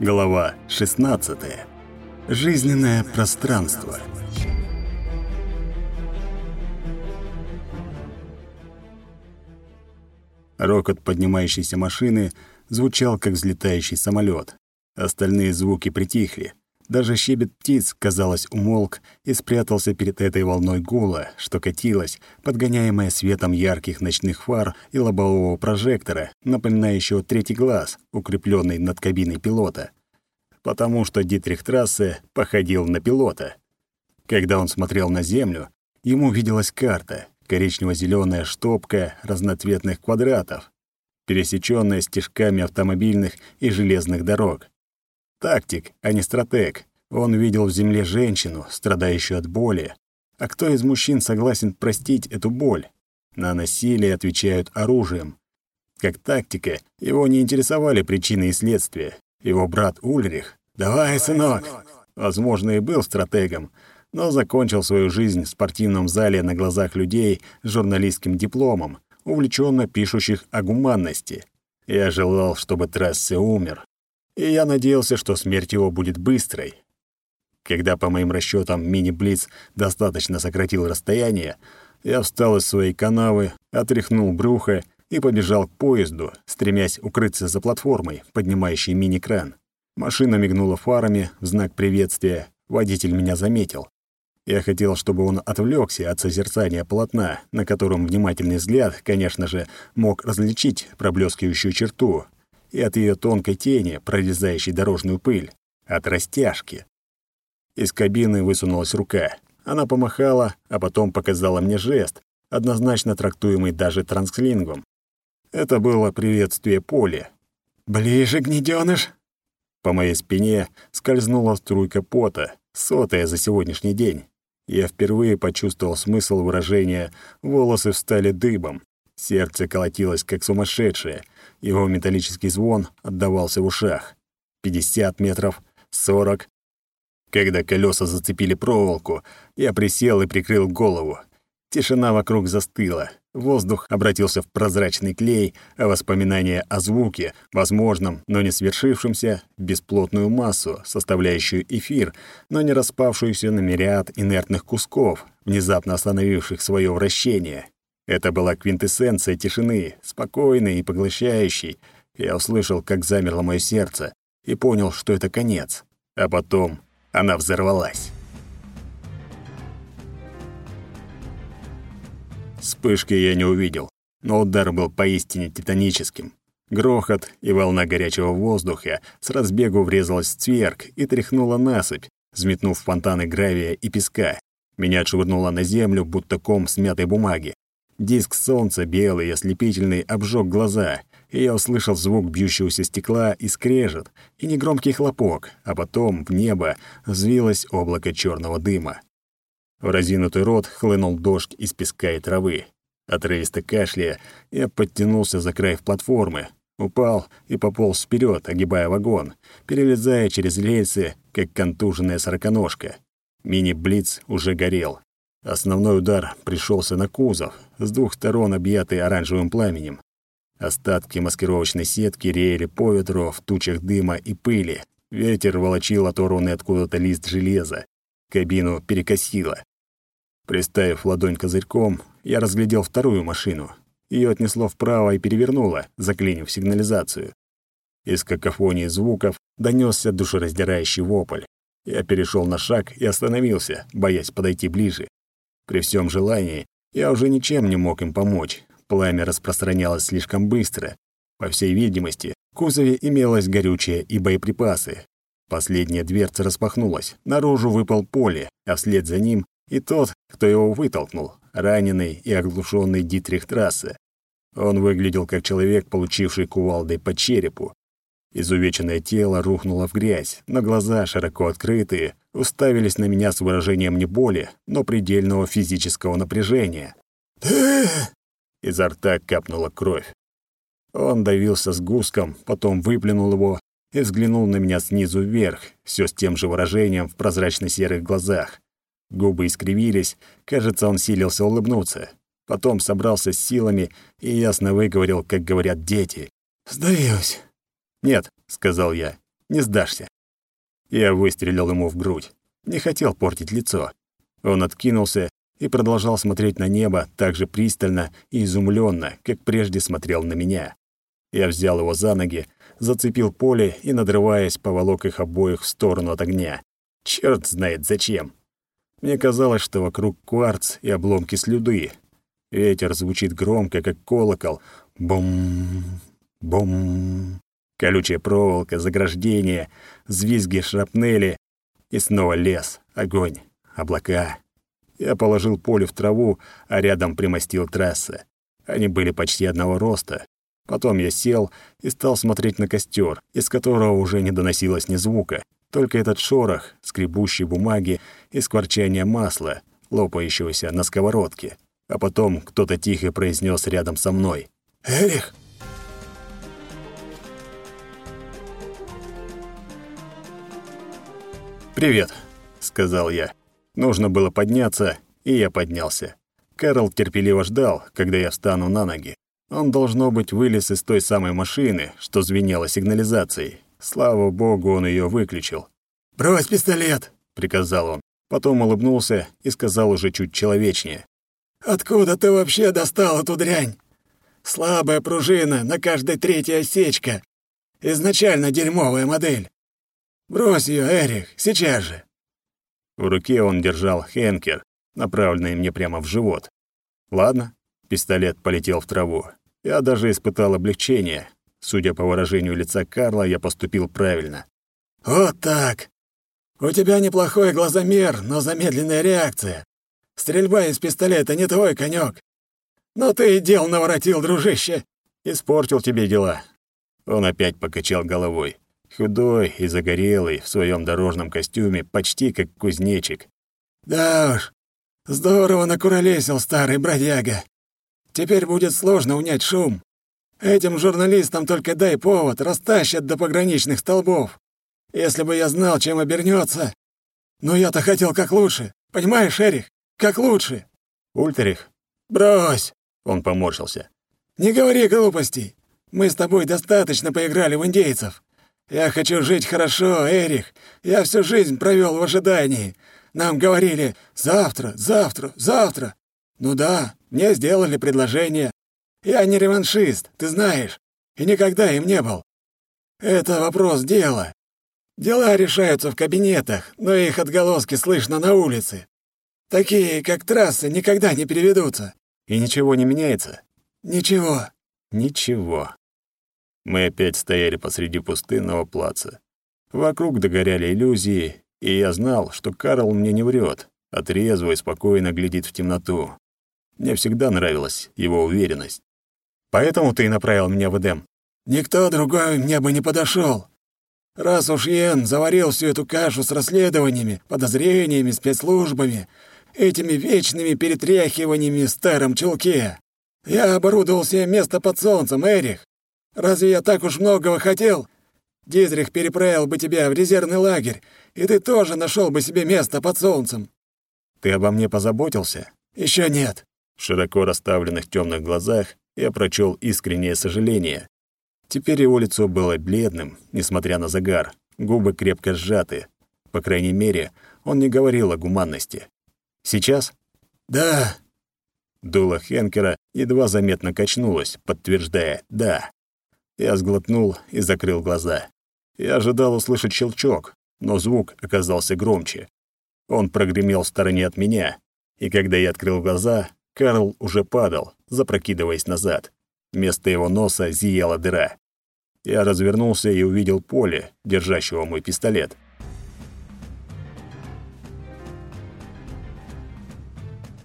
Глава 16. Жизненное пространство. Рокот поднимающейся машины звучал, как взлетающий самолет. Остальные звуки притихли. Даже щебет птиц, казалось, умолк и спрятался перед этой волной гула, что катилась, подгоняемая светом ярких ночных фар и лобового прожектора, напоминающего третий глаз, укрепленный над кабиной пилота. Потому что Дитрих Трассе походил на пилота. Когда он смотрел на Землю, ему виделась карта, коричнево зеленая штопка разноцветных квадратов, пересеченная стежками автомобильных и железных дорог. Тактик, а не стратег. Он видел в земле женщину, страдающую от боли. А кто из мужчин согласен простить эту боль? На насилие отвечают оружием. Как тактика, его не интересовали причины и следствия. Его брат Ульрих, «Давай, сынок!» Возможно, и был стратегом, но закончил свою жизнь в спортивном зале на глазах людей с журналистским дипломом, увлеченно пишущих о гуманности. Я желал, чтобы Трассе умер и я надеялся, что смерть его будет быстрой. Когда, по моим расчетам, мини-блиц достаточно сократил расстояние, я встал из своей канавы, отряхнул брюхо и побежал к поезду, стремясь укрыться за платформой, поднимающей мини-кран. Машина мигнула фарами в знак приветствия, водитель меня заметил. Я хотел, чтобы он отвлекся от созерцания полотна, на котором внимательный взгляд, конечно же, мог различить проблескивающую черту, и от ее тонкой тени, прорезающей дорожную пыль, от растяжки. Из кабины высунулась рука. Она помахала, а потом показала мне жест, однозначно трактуемый даже трансклингом. Это было приветствие Поли. «Ближе, гнедёныш!» По моей спине скользнула струйка пота, сотая за сегодняшний день. Я впервые почувствовал смысл выражения «волосы встали дыбом». Сердце колотилось, как сумасшедшее. Его металлический звон отдавался в ушах. Пятьдесят метров, сорок. Когда колеса зацепили проволоку, я присел и прикрыл голову. Тишина вокруг застыла. Воздух обратился в прозрачный клей, а воспоминания о звуке, возможном, но не свершившемся, бесплотную массу, составляющую эфир, но не распавшуюся на мириад инертных кусков, внезапно остановивших свое вращение. Это была квинтэссенция тишины, спокойной и поглощающей. Я услышал, как замерло мое сердце, и понял, что это конец. А потом она взорвалась. Вспышки я не увидел, но удар был поистине титаническим. Грохот и волна горячего воздуха с разбегу врезалась в цверк и тряхнула насыпь, взметнув фонтаны гравия и песка. Меня отшвырнуло на землю, будто ком смятой бумаги. Диск солнца, белый и ослепительный, обжег глаза, и я услышал звук бьющегося стекла и скрежет, и негромкий хлопок, а потом в небо взвилось облако черного дыма. В разинутый рот хлынул дождь из песка и травы. Отрывисто кашляя, я подтянулся за край платформы, упал и пополз вперед, огибая вагон, перелезая через рельсы, как контуженная сороконожка. Мини-блиц уже горел. Основной удар пришелся на кузов, с двух сторон объятый оранжевым пламенем. Остатки маскировочной сетки реяли по ветру в тучах дыма и пыли. Ветер волочил оторванный откуда-то лист железа. Кабину перекосило. Приставив ладонь козырьком, я разглядел вторую машину. Ее отнесло вправо и перевернуло, заклинив сигнализацию. Из какофонии звуков донесся душераздирающий вопль. Я перешел на шаг и остановился, боясь подойти ближе. При всем желании я уже ничем не мог им помочь. Пламя распространялось слишком быстро. По всей видимости, в кузове имелось горючее и боеприпасы. Последняя дверца распахнулась. Наружу выпал поле, а вслед за ним и тот, кто его вытолкнул, раненый и оглушенный Дитрих Трассе. Он выглядел как человек, получивший кувалдой по черепу. Изувеченное тело рухнуло в грязь, но глаза, широко открытые, уставились на меня с выражением не боли, но предельного физического напряжения. Изо рта капнула кровь. Он давился с гуском, потом выплюнул его и взглянул на меня снизу вверх, все с тем же выражением в прозрачно-серых глазах. Губы искривились, кажется, он силился улыбнуться. Потом собрался с силами и ясно выговорил, как говорят дети. «Сдаюсь». «Нет», — сказал я, Не сдашься. Я выстрелил ему в грудь. Не хотел портить лицо. Он откинулся и продолжал смотреть на небо так же пристально и изумленно, как прежде смотрел на меня. Я взял его за ноги, зацепил поле и, надрываясь, поволок их обоих в сторону от огня. Черт знает зачем. Мне казалось, что вокруг кварц и обломки слюды. Ветер звучит громко, как колокол. Бум, бум. Колючая проволока, заграждение, взвизги шрапнели. И снова лес, огонь, облака. Я положил поле в траву, а рядом примостил трассы. Они были почти одного роста. Потом я сел и стал смотреть на костер, из которого уже не доносилось ни звука. Только этот шорох, скребущий бумаги и скворчание масла, лопающегося на сковородке. А потом кто-то тихо произнес рядом со мной. «Эрих!» «Привет», — сказал я. Нужно было подняться, и я поднялся. Кэрол терпеливо ждал, когда я встану на ноги. Он, должно быть, вылез из той самой машины, что звенела сигнализацией. Слава богу, он ее выключил. «Брось пистолет!» — приказал он. Потом улыбнулся и сказал уже чуть человечнее. «Откуда ты вообще достал эту дрянь? Слабая пружина, на каждой третьей осечка. Изначально дерьмовая модель. Брось ее, Эрих, сейчас же!» В руке он держал Хенкер, направленный мне прямо в живот. «Ладно». Пистолет полетел в траву. Я даже испытал облегчение. Судя по выражению лица Карла, я поступил правильно. «Вот так. У тебя неплохой глазомер, но замедленная реакция. Стрельба из пистолета не твой конек. Но ты и дел наворотил, дружище. Испортил тебе дела». Он опять покачал головой. Худой и загорелый в своем дорожном костюме, почти как кузнечик. «Да уж, здорово накуролесил старый бродяга. Теперь будет сложно унять шум. Этим журналистам только дай повод, растащат до пограничных столбов. Если бы я знал, чем обернется. Но я-то хотел как лучше. Понимаешь, Эрих? Как лучше. Ультерих? Брось!» Он поморщился. «Не говори глупостей. Мы с тобой достаточно поиграли в индейцев. Я хочу жить хорошо, Эрих. Я всю жизнь провел в ожидании. Нам говорили «завтра, завтра, завтра». Ну да, мне сделали предложение. Я не реваншист, ты знаешь, и никогда им не был. Это вопрос дела. Дела решаются в кабинетах, но их отголоски слышно на улице. Такие, как трассы, никогда не переведутся. И ничего не меняется? Ничего. Ничего. Мы опять стояли посреди пустынного плаца. Вокруг догоряли иллюзии, и я знал, что Карл мне не врет, а и спокойно глядит в темноту. Мне всегда нравилась его уверенность. Поэтому ты и направил меня в Эдем. Никто другой мне бы не подошел. Раз уж Йен заварил всю эту кашу с расследованиями, подозрениями, спецслужбами, этими вечными перетряхиваниями в старом чулке, я оборудовал себе место под солнцем, Эрих. Разве я так уж многого хотел? Дизрих переправил бы тебя в резервный лагерь, и ты тоже нашел бы себе место под солнцем. Ты обо мне позаботился? Еще нет. В широко расставленных темных глазах я прочел искреннее сожаление. Теперь его лицо было бледным, несмотря на загар, губы крепко сжаты. По крайней мере, он не говорил о гуманности. Сейчас? Да. Дуло Хенкера едва заметно качнулось, подтверждая «да». Я сглотнул и закрыл глаза. Я ожидал услышать щелчок, но звук оказался громче. Он прогремел в стороне от меня, и когда я открыл глаза, Карл уже падал, запрокидываясь назад. Вместо его носа зияла дыра. Я развернулся и увидел поле, держащего мой пистолет.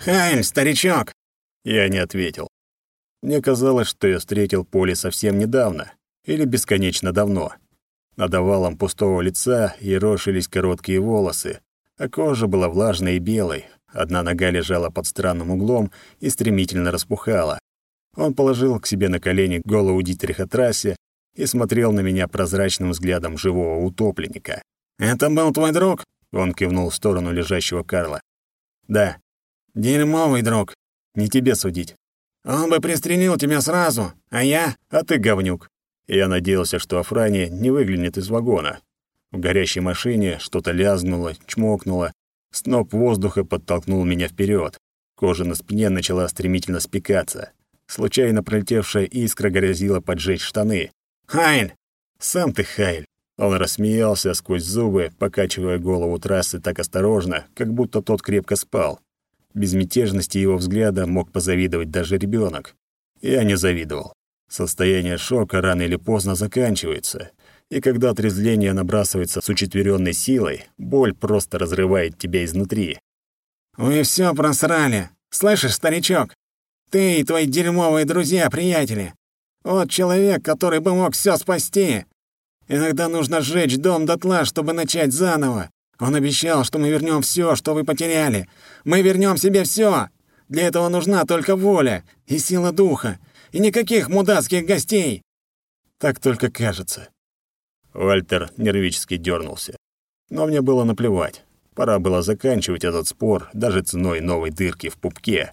«Хайль, старичок!» Я не ответил. Мне казалось, что я встретил поле совсем недавно или бесконечно давно. Над овалом пустого лица ерошились короткие волосы, а кожа была влажной и белой. Одна нога лежала под странным углом и стремительно распухала. Он положил к себе на колени голову Дитриха Трассе и смотрел на меня прозрачным взглядом живого утопленника. «Это был твой друг?» — он кивнул в сторону лежащего Карла. «Да». «Дерьмовый друг. Не тебе судить. Он бы пристрелил тебя сразу, а я... А ты говнюк. Я надеялся, что Афрани не выглянет из вагона, В горящей машине что-то лязгнуло, чмокнуло. Сноп воздуха подтолкнул меня вперед. Кожа на спине начала стремительно спекаться. Случайно пролетевшая искра грозила поджечь штаны. «Хайль! Сам ты Хайль!» Он рассмеялся сквозь зубы, покачивая голову трассы так осторожно, как будто тот крепко спал. Безмятежности его взгляда мог позавидовать даже ребенок. Я не завидовал. Состояние шока рано или поздно заканчивается, и когда отрезвление набрасывается с учетверенной силой, боль просто разрывает тебя изнутри. «Вы все просрали! Слышишь, старичок? Ты и твои дерьмовые друзья-приятели! Вот человек, который бы мог все спасти! Иногда нужно сжечь дом дотла, чтобы начать заново. Он обещал, что мы вернем все, что вы потеряли. Мы вернем себе все. Для этого нужна только воля и сила духа, и никаких мудацких гостей. Так только кажется. Вальтер нервически дернулся. Но мне было наплевать. Пора было заканчивать этот спор даже ценой новой дырки в пупке.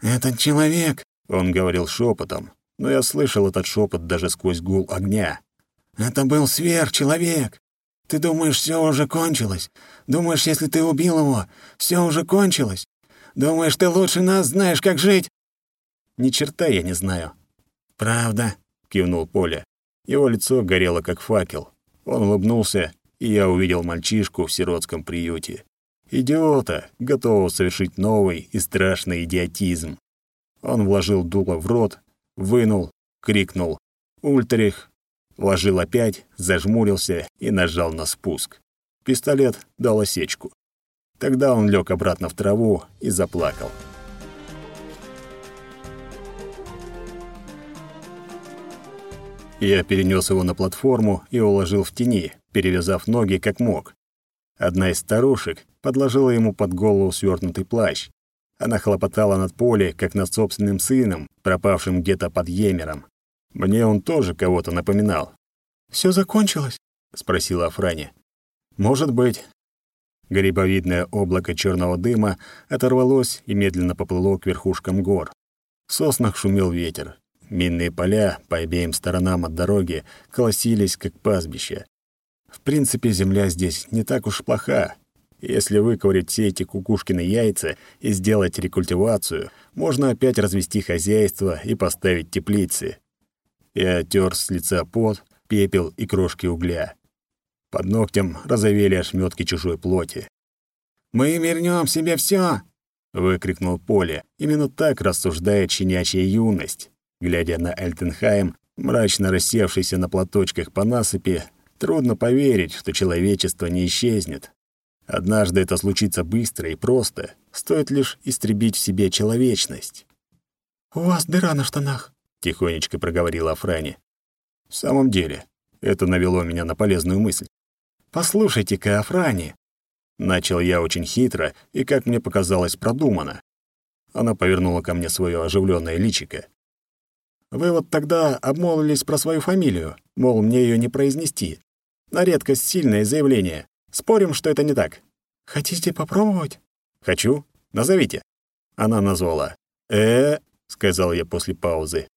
«Этот человек», — он говорил шепотом, но я слышал этот шепот даже сквозь гул огня. «Это был сверхчеловек. Ты думаешь, все уже кончилось? Думаешь, если ты убил его, все уже кончилось? Думаешь, ты лучше нас знаешь, как жить?» «Ни черта я не знаю». «Правда», — кивнул Поля. Его лицо горело, как факел. Он улыбнулся, и я увидел мальчишку в сиротском приюте. Идиота, готового совершить новый и страшный идиотизм. Он вложил дуло в рот, вынул, крикнул «Ультрих!» Вложил опять, зажмурился и нажал на спуск. Пистолет дал осечку. Тогда он лег обратно в траву и заплакал. Я перенес его на платформу и уложил в тени, перевязав ноги как мог. Одна из старушек подложила ему под голову свернутый плащ. Она хлопотала над поле, как над собственным сыном, пропавшим где-то под Емером. Мне он тоже кого-то напоминал. Все закончилось?» — спросила Афраня. «Может быть». Грибовидное облако черного дыма оторвалось и медленно поплыло к верхушкам гор. В соснах шумел ветер. Минные поля по обеим сторонам от дороги колосились, как пастбище. В принципе, земля здесь не так уж плоха. Если выковырять все эти кукушкины яйца и сделать рекультивацию, можно опять развести хозяйство и поставить теплицы. Я оттер с лица пот, пепел и крошки угля. Под ногтем разовели ошметки чужой плоти. «Мы вернем себе все! выкрикнул Поле. Именно так рассуждает щенячья юность. Глядя на Эльтенхайм, мрачно рассевшийся на платочках по насыпи, трудно поверить, что человечество не исчезнет. Однажды это случится быстро и просто, стоит лишь истребить в себе человечность. «У вас дыра на штанах», тихонечко проговорила Афрани. В самом деле, это навело меня на полезную мысль. Послушайте-ка, Афрани, начал я очень хитро и, как мне показалось, продуманно. Она повернула ко мне свое оживленное личико. Вы вот тогда обмолвились про свою фамилию, мол, мне ее не произнести. На редкость сильное заявление. Спорим, что это не так. Хотите попробовать? Хочу. Назовите. Она назвала. Э, -э сказал я после паузы.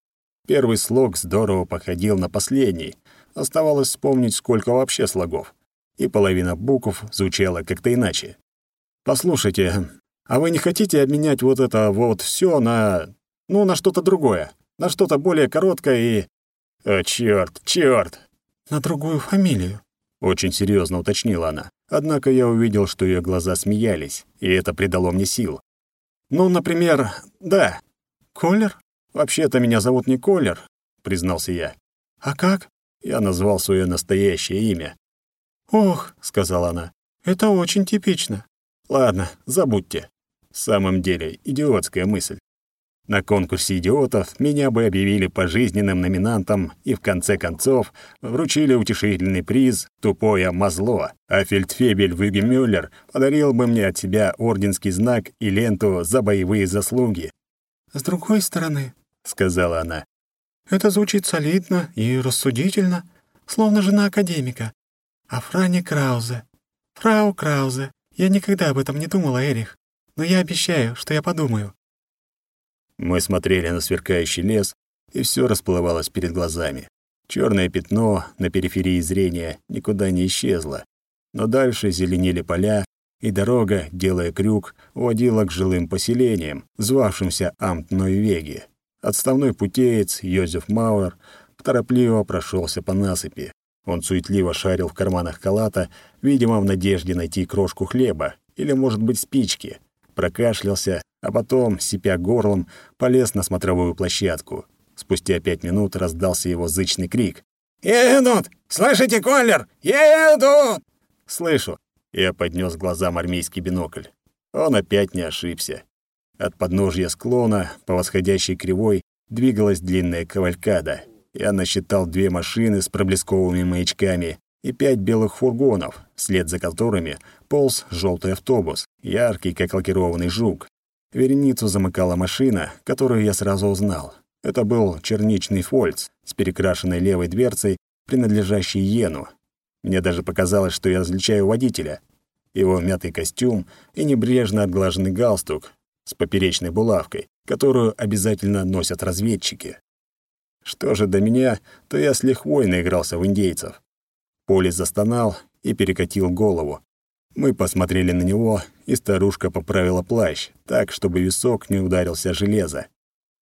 Первый слог здорово походил на последний. Оставалось вспомнить, сколько вообще слогов. И половина букв звучала как-то иначе. «Послушайте, а вы не хотите обменять вот это вот все на... ну, на что-то другое? На что-то более короткое и... О, чёрт, чёрт!» «На другую фамилию», — очень серьезно уточнила она. Однако я увидел, что ее глаза смеялись, и это придало мне сил. «Ну, например, да». «Колер?» «Вообще-то меня зовут не Колер», — признался я. «А как?» Я назвал свое настоящее имя. «Ох», — сказала она, — «это очень типично». «Ладно, забудьте». В самом деле, идиотская мысль. На конкурсе идиотов меня бы объявили пожизненным номинантом и в конце концов вручили утешительный приз «Тупое мозло», а фельдфебель Вюгемюллер подарил бы мне от себя орденский знак и ленту за боевые заслуги. «С другой стороны», — сказала она. «Это звучит солидно и рассудительно, словно жена академика. А Франи Краузе. Фрау Краузе. Я никогда об этом не думала, Эрих, но я обещаю, что я подумаю». Мы смотрели на сверкающий лес, и все расплывалось перед глазами. Черное пятно на периферии зрения никуда не исчезло, но дальше зеленели поля, и дорога, делая крюк, уводила к жилым поселениям, звавшимся Амт-Нойвеги. Отставной путеец Йозеф Мауэр торопливо прошелся по насыпи. Он суетливо шарил в карманах халата, видимо, в надежде найти крошку хлеба или, может быть, спички. Прокашлялся, а потом, сипя горлом, полез на смотровую площадку. Спустя пять минут раздался его зычный крик. «Едут! Слышите, Коллер? Едут!» «Слышу!» Я поднес глазам армейский бинокль. Он опять не ошибся. От подножья склона по восходящей кривой двигалась длинная кавалькада. Я насчитал две машины с проблесковыми маячками и пять белых фургонов, вслед за которыми полз желтый автобус, яркий, как лакированный жук. Вереницу замыкала машина, которую я сразу узнал. Это был черничный фольц с перекрашенной левой дверцей, принадлежащей Йену. Мне даже показалось, что я различаю водителя. Его мятый костюм и небрежно отглаженный галстук с поперечной булавкой, которую обязательно носят разведчики. Что же до меня, то я с лихвой наигрался в индейцев. Поли застонал и перекатил голову. Мы посмотрели на него, и старушка поправила плащ, так, чтобы висок не ударился железо.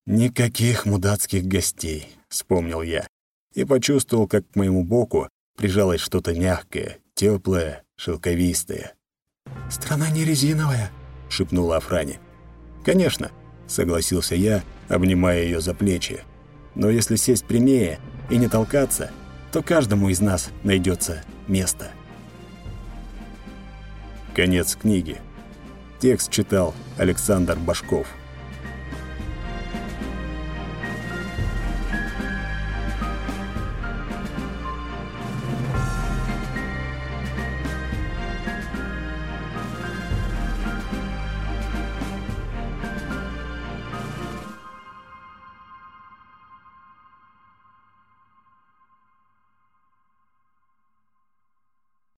«Никаких мудацких гостей», — вспомнил я, и почувствовал, как к моему боку прижалось что-то мягкое, теплое, шелковистое. «Страна не резиновая», — шепнула Афрани. «Конечно», — согласился я, обнимая ее за плечи. «Но если сесть прямее и не толкаться, то каждому из нас найдется место». Конец книги. Текст читал Александр Башков.